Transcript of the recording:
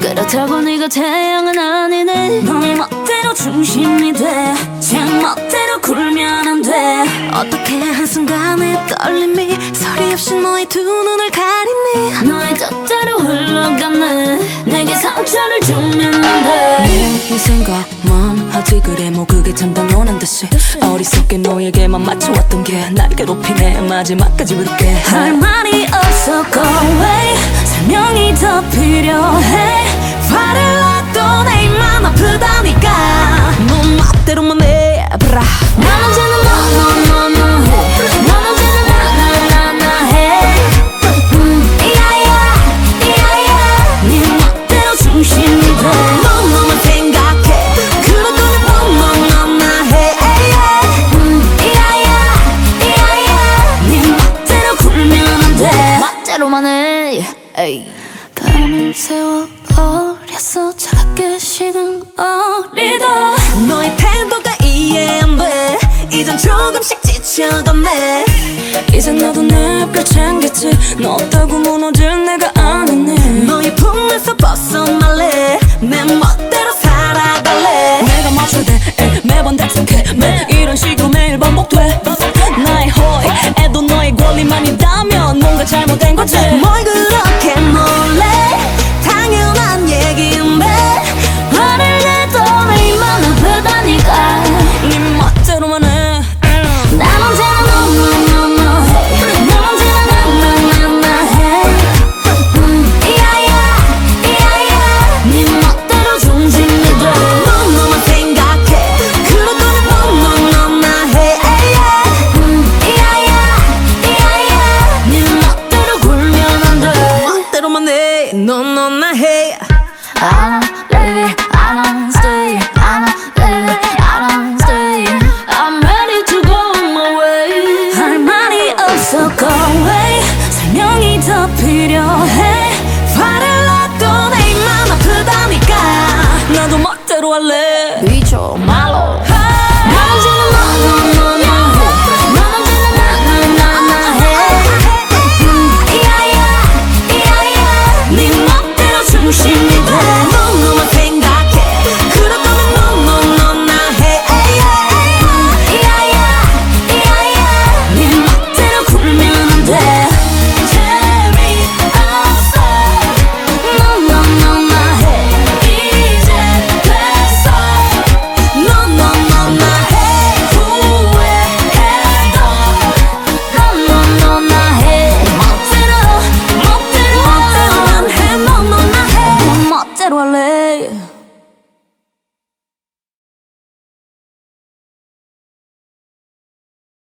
그렇다고 네가 태양은 아니네. 너의 멋대로 중심이 돼제 멋대로 굴면 안돼. 어떻게 한순간에 떨림이 소리 없이 너의 두 눈을 가리니? 너의 뜻대로 흘러가네. 내게 상처를 주면 안돼. 네 생각만 하지 그래. 뭐 그게 참 당연한 듯이 어리석게 너에게만 맞춰왔던 게. 날 괴롭히네. 마지막까지 부를게. 할 말이 없어. Go away 설명이 더 필요해. 화를 놔도 내 입만 아프다니까. 넌 멋대로만 해 브라. 난 언제나 해. 에이. 밤을 새워 버렸어. 차갑게 식은 어리다. 너의 태도가 이해 안돼. 이젠 조금씩 지쳐가네. 이제 너도 내별 챙겼지. 너 없다고 무너질 내가 아니네 너의 품에서 벗어날래. 내 멋대로 살아갈래. 내가 맞춰야 돼. 에, 매번 답답해. 매 이런 식으로 매일 반복돼 해 너너나 해 I don't leave I don't stay. I don't leave I don't stay. I'm ready to go my way. 할 말이 없어 go away. 설명이 더 필요해. 화를 놔도 내 입만 아프다니까. 나도 멋대로 할래 비춰 말로 Yeah.